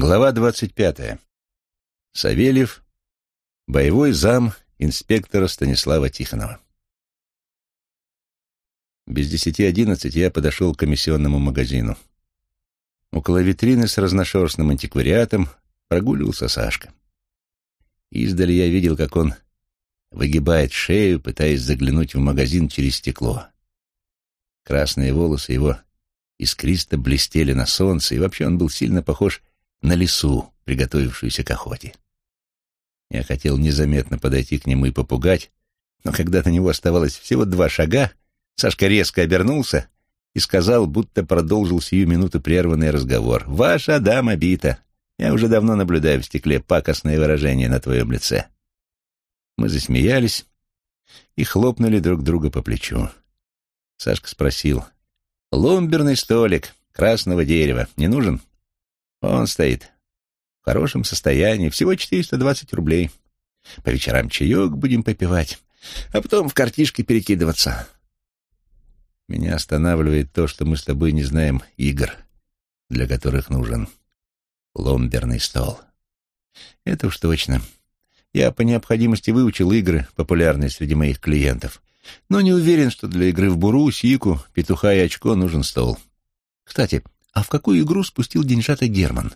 Глава двадцать пятая. Савельев, боевой зам инспектора Станислава Тихонова. Без десяти одиннадцать я подошел к комиссионному магазину. Около витрины с разношерстным антиквариатом прогуливался Сашка. Издали я видел, как он выгибает шею, пытаясь заглянуть в магазин через стекло. Красные волосы его искристо блестели на солнце, и вообще он был сильно похож на лису, приготовившуюся к охоте. Я хотел незаметно подойти к нему и попугать, но когда до него оставалось всего два шага, Сашка резко обернулся и сказал, будто продолжил сию минуту прерванный разговор. «Ваша дама бита. Я уже давно наблюдаю в стекле пакостное выражение на твоем лице». Мы засмеялись и хлопнули друг друга по плечу. Сашка спросил. «Ломберный столик красного дерева не нужен?» Он стоит. В хорошем состоянии. Всего 420 рублей. По вечерам чаек будем попивать, а потом в картишки перекидываться. Меня останавливает то, что мы с тобой не знаем игр, для которых нужен ломберный стол. Это уж точно. Я по необходимости выучил игры, популярные среди моих клиентов, но не уверен, что для игры в буру, сику, петуха и очко нужен стол. Кстати, а в какую игру спустил деньжата Герман?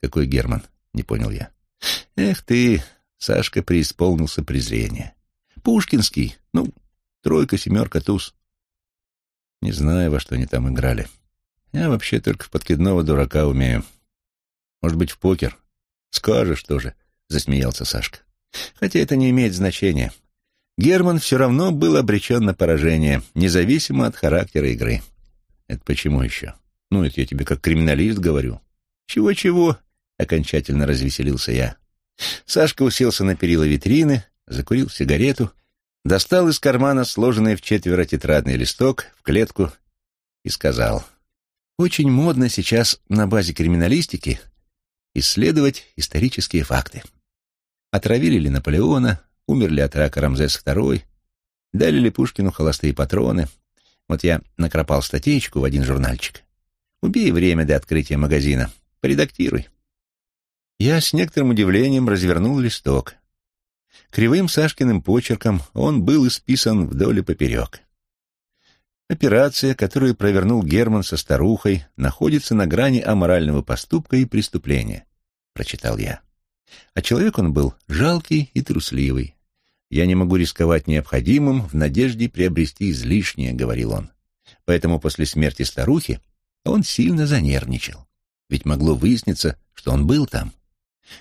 Какой Герман? Не понял я. Эх ты, Сашка преисполнился презрения. Пушкинский. Ну, тройка, семерка, туз. Не знаю, во что они там играли. Я вообще только в подкидного дурака умею. Может быть, в покер? Скажешь тоже, засмеялся Сашка. Хотя это не имеет значения. Герман все равно был обречен на поражение, независимо от характера игры. Это почему еще? Ну, это я тебе как криминалист говорю. Чего-чего? Окончательно развеселился я. Сашка уселся на перила витрины, закурил сигарету, достал из кармана сложенный в четверо тетрадный листок в клетку и сказал. Очень модно сейчас на базе криминалистики исследовать исторические факты. Отравили ли Наполеона, умер ли от рака Рамзес II, дали ли Пушкину холостые патроны. Вот я накропал статейку в один журнальчик. Убей время до открытия магазина. Поредактируй. Я с некоторым удивлением развернул листок. Кривым Сашкиным почерком он был исписан вдоль и поперек. Операция, которую провернул Герман со старухой, находится на грани аморального поступка и преступления, прочитал я. А человек он был жалкий и трусливый. Я не могу рисковать необходимым в надежде приобрести излишнее, говорил он. Поэтому после смерти старухи он сильно занервничал, ведь могло выясниться, что он был там.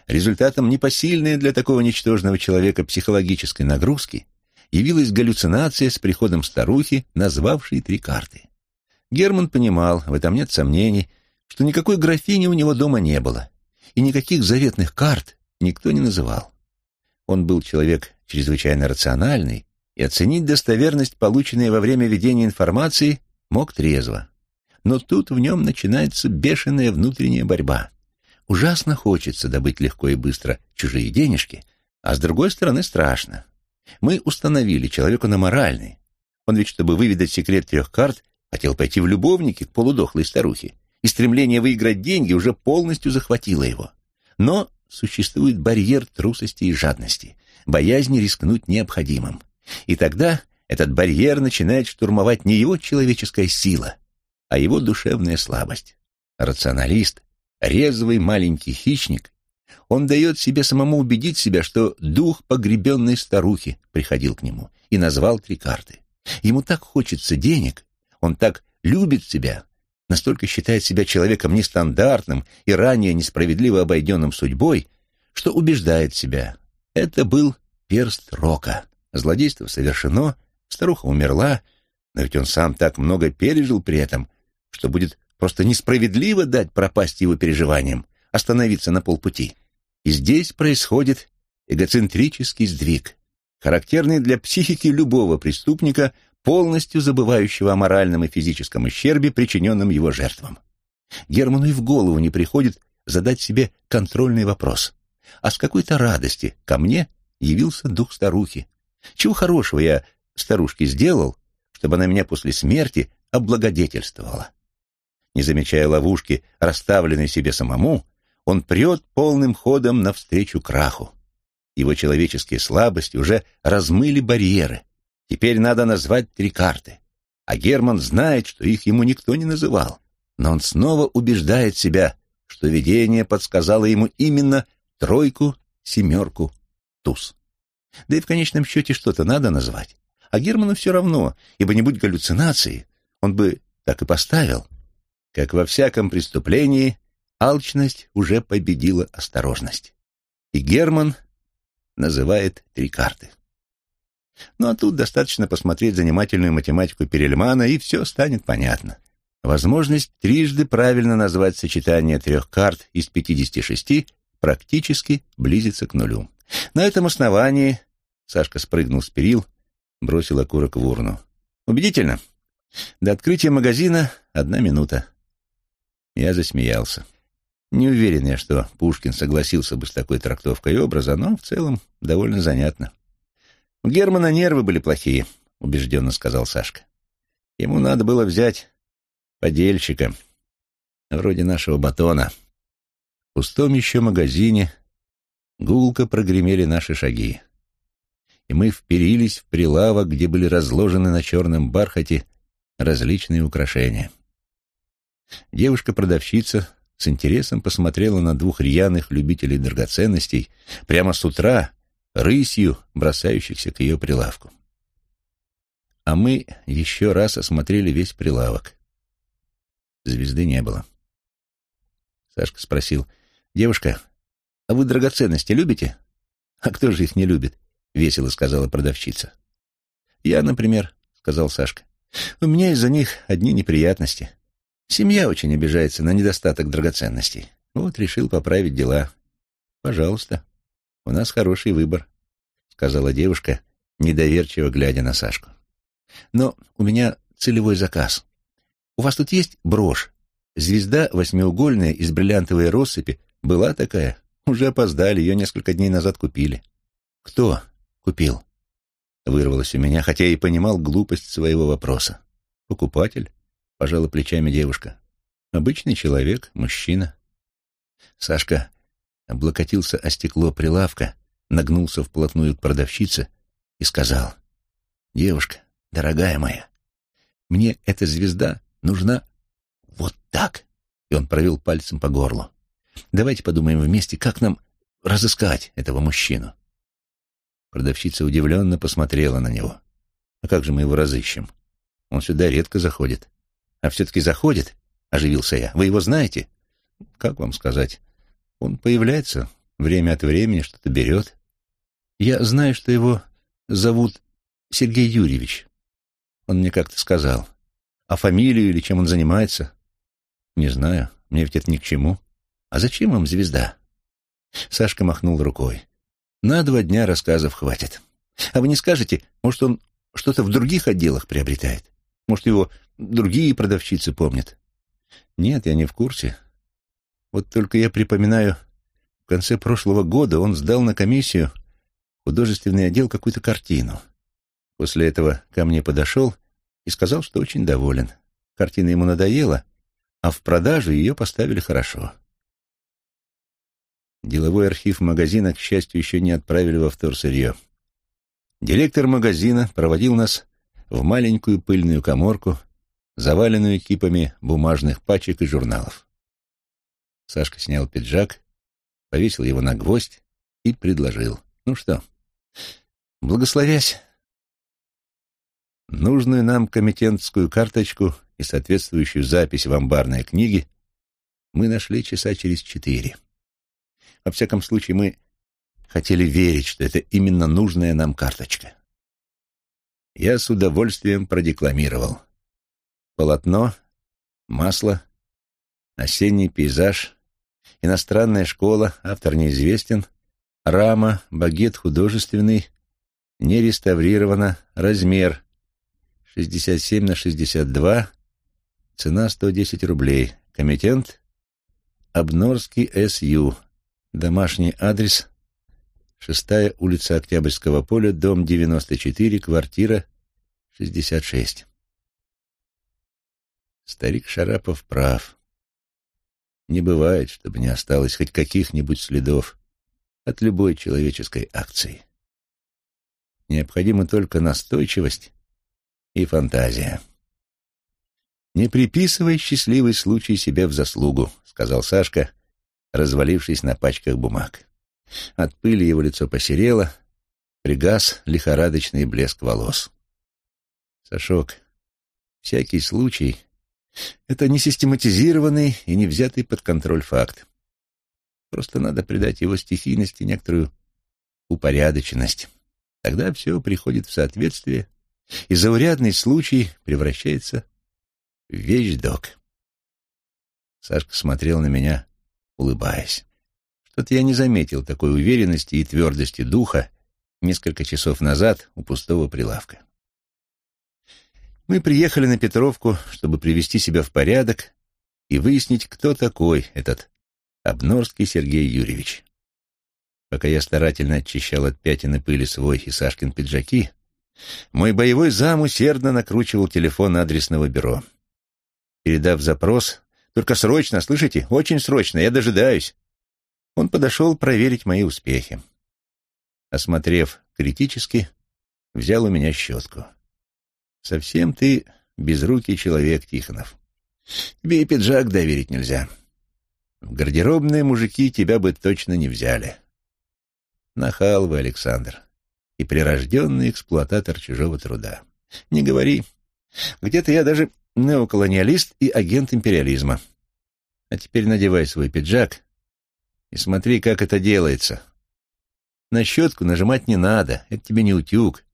Результатом непосильной для такого ничтожного человека психологической нагрузки явилась галлюцинация с приходом старухи, назвавшей три карты. Герман понимал, в этом нет сомнений, что никакой графини у него дома не было, и никаких заветных карт никто не называл. Он был человек чрезвычайно рациональный, и оценить достоверность, полученной во время ведения информации, мог трезво но тут в нем начинается бешеная внутренняя борьба. Ужасно хочется добыть легко и быстро чужие денежки, а с другой стороны страшно. Мы установили, человек он аморальный. Он ведь, чтобы выведать секрет трех карт, хотел пойти в любовники к полудохлой старухе, и стремление выиграть деньги уже полностью захватило его. Но существует барьер трусости и жадности, боязни рискнуть необходимым. И тогда этот барьер начинает штурмовать не его человеческая сила, а его душевная слабость. Рационалист, резвый маленький хищник, он дает себе самому убедить себя, что дух погребенной старухи приходил к нему и назвал три карты. Ему так хочется денег, он так любит себя, настолько считает себя человеком нестандартным и ранее несправедливо обойденным судьбой, что убеждает себя. Это был перст рока. Злодейство совершено, старуха умерла, но ведь он сам так много пережил при этом, что будет просто несправедливо дать пропасть его переживаниям, остановиться на полпути. И здесь происходит эгоцентрический сдвиг, характерный для психики любого преступника, полностью забывающего о моральном и физическом ущербе, причиненном его жертвам. Герману и в голову не приходит задать себе контрольный вопрос. А с какой-то радости ко мне явился дух старухи. Чего хорошего я старушке сделал, чтобы она меня после смерти облагодетельствовала? Не замечая ловушки, расставленной себе самому, он прет полным ходом навстречу краху. Его человеческие слабости уже размыли барьеры. Теперь надо назвать три карты. А Герман знает, что их ему никто не называл. Но он снова убеждает себя, что видение подсказало ему именно тройку, семерку, туз. Да и в конечном счете что-то надо назвать. А Герману все равно, ибо не будь галлюцинации, он бы так и поставил. Как во всяком преступлении, алчность уже победила осторожность. И Герман называет три карты. Ну а тут достаточно посмотреть занимательную математику Перельмана, и все станет понятно. Возможность трижды правильно назвать сочетание трех карт из 56 практически близится к нулю. На этом основании Сашка спрыгнул с перил, бросил окурок в урну. «Убедительно? До открытия магазина одна минута». Я засмеялся. Не уверен я, что Пушкин согласился бы с такой трактовкой образа, но в целом довольно занятно. «У Германа нервы были плохие», — убежденно сказал Сашка. «Ему надо было взять подельщика, вроде нашего батона». В пустом еще магазине гулко прогремели наши шаги, и мы вперились в прилавок, где были разложены на черном бархате различные украшения. Девушка-продавщица с интересом посмотрела на двух рьяных любителей драгоценностей прямо с утра, рысью бросающихся к ее прилавку. А мы еще раз осмотрели весь прилавок. Звезды не было. Сашка спросил, «Девушка, а вы драгоценности любите?» «А кто же их не любит?» — весело сказала продавщица. «Я, например», — сказал Сашка. «У меня из-за них одни неприятности. Семья очень обижается на недостаток драгоценностей. Вот решил поправить дела. Пожалуйста, у нас хороший выбор, сказала девушка, недоверчиво глядя на Сашку. Но у меня целевой заказ. У вас тут есть брошь? Звезда восьмиугольная из бриллиантовой россыпи была такая. Уже опоздали, ее несколько дней назад купили. Кто купил? Вырвалось у меня, хотя и понимал глупость своего вопроса. Покупатель. — пожала плечами девушка. «Обычный человек, мужчина». Сашка облокотился о стекло прилавка, нагнулся вплотную к продавщице и сказал, «Девушка, дорогая моя, мне эта звезда нужна вот так». И он провел пальцем по горлу. «Давайте подумаем вместе, как нам разыскать этого мужчину». Продавщица удивленно посмотрела на него. «А как же мы его разыщем? Он сюда редко заходит». А все-таки заходит, — оживился я. Вы его знаете? Как вам сказать? Он появляется время от времени, что-то берет. Я знаю, что его зовут Сергей Юрьевич. Он мне как-то сказал. А фамилию или чем он занимается? Не знаю, мне ведь это ни к чему. А зачем вам звезда? Сашка махнул рукой. На два дня рассказов хватит. А вы не скажете, может, он что-то в других отделах приобретает? Может, его другие продавщицы помнят? Нет, я не в курсе. Вот только я припоминаю, в конце прошлого года он сдал на комиссию художественный отдел какую-то картину. После этого ко мне подошел и сказал, что очень доволен. Картина ему надоела, а в продажу ее поставили хорошо. Деловой архив магазина, к счастью, еще не отправили во вторсырье. Директор магазина проводил нас в маленькую пыльную коморку, заваленную кипами бумажных пачек и журналов. Сашка снял пиджак, повесил его на гвоздь и предложил. «Ну что, благословясь, нужную нам комитентскую карточку и соответствующую запись в амбарной книге мы нашли часа через четыре. Во всяком случае, мы хотели верить, что это именно нужная нам карточка я с удовольствием продекламировал. Полотно, масло, осенний пейзаж, иностранная школа, автор неизвестен, рама, багет художественный, не реставрировано, размер 67 на 62, цена 110 рублей, комитент Обнорский С.Ю., домашний адрес Шестая улица Октябрьского поля, дом 94, квартира 66. Старик Шарапов прав. Не бывает, чтобы не осталось хоть каких-нибудь следов от любой человеческой акции. Необходима только настойчивость и фантазия. «Не приписывай счастливый случай себе в заслугу», — сказал Сашка, развалившись на пачках бумаг. От пыли его лицо посерело, пригас лихорадочный блеск волос. «Сашок, всякий случай — это не систематизированный и не взятый под контроль факт. Просто надо придать его стихийности некоторую упорядоченность. Тогда все приходит в соответствие, и заурядный случай превращается в вещдок. Сашка смотрел на меня, улыбаясь. Что-то я не заметил такой уверенности и твердости духа несколько часов назад у пустого прилавка. Мы приехали на Петровку, чтобы привести себя в порядок и выяснить, кто такой этот Обнорский Сергей Юрьевич. Пока я старательно очищал от пятен и пыли свой и Сашкин пиджаки, мой боевой зам усердно накручивал телефон адресного бюро. Передав запрос, «Только срочно, слышите? Очень срочно, я дожидаюсь!» Он подошел проверить мои успехи. Осмотрев критически, взял у меня щетку. «Совсем ты безрукий человек, Тихонов. Тебе и пиджак доверить нельзя. В гардеробные мужики тебя бы точно не взяли. Нахал вы, Александр, и прирожденный эксплуататор чужого труда. Не говори. Где-то я даже неоколониалист и агент империализма. А теперь надевай свой пиджак и смотри, как это делается. На щетку нажимать не надо, это тебе не утюг.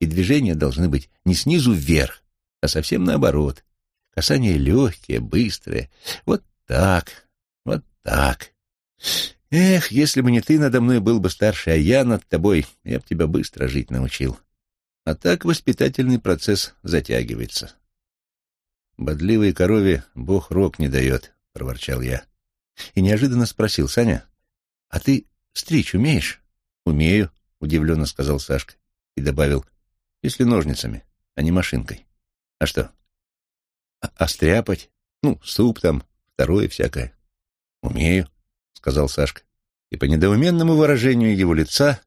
И движения должны быть не снизу вверх, а совсем наоборот. Касания легкие, быстрые. Вот так, вот так. Эх, если бы не ты надо мной был бы старше, а я над тобой, я бы тебя быстро жить научил. А так воспитательный процесс затягивается. Бодливой корове бог рог не дает, — проворчал я. И неожиданно спросил, Саня, а ты стричь умеешь? Умею, — удивленно сказал Сашка и добавил, если ножницами, а не машинкой. А что? А, а стряпать? Ну, суп там, второе всякое. «Умею», — сказал Сашка. И по недоуменному выражению его лица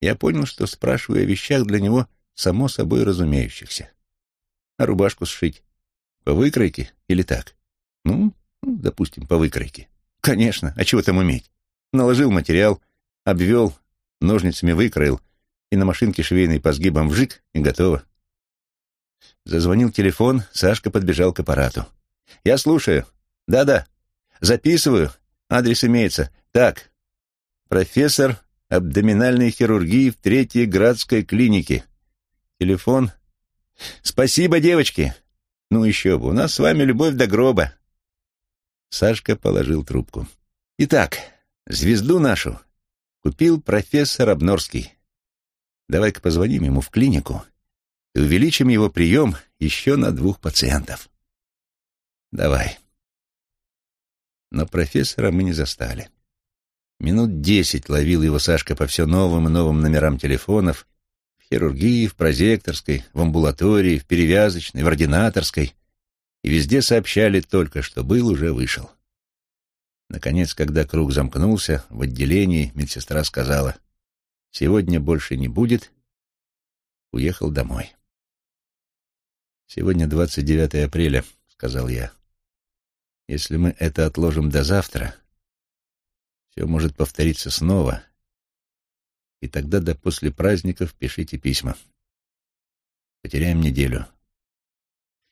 я понял, что спрашиваю о вещах для него само собой разумеющихся. А рубашку сшить? По выкройке или так? Ну, ну допустим, по выкройке. Конечно, а чего там уметь? Наложил материал, обвел, ножницами выкроил, на машинке швейной по сгибам вжик, и готово. Зазвонил телефон, Сашка подбежал к аппарату. «Я слушаю. Да-да. Записываю. Адрес имеется. Так. Профессор абдоминальной хирургии в Третьей Градской клинике. Телефон. Спасибо, девочки. Ну еще бы, у нас с вами любовь до гроба. Сашка положил трубку. Итак, звезду нашу купил профессор Обнорский. Давай-ка позвоним ему в клинику и увеличим его прием еще на двух пациентов. Давай но профессора мы не застали. Минут десять ловил его Сашка по все новым и новым номерам телефонов, в хирургии, в прозекторской, в амбулатории, в перевязочной, в ординаторской, и везде сообщали только, что был, уже вышел. Наконец, когда круг замкнулся, в отделении медсестра сказала, «Сегодня больше не будет», уехал домой. «Сегодня 29 апреля», — сказал я. Если мы это отложим до завтра, все может повториться снова, и тогда до после праздников пишите письма. Потеряем неделю.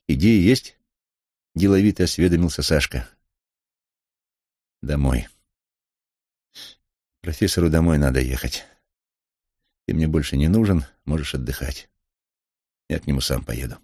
Идеи есть? Деловито осведомился Сашка. Домой. Профессору домой надо ехать. Ты мне больше не нужен, можешь отдыхать. Я к нему сам поеду.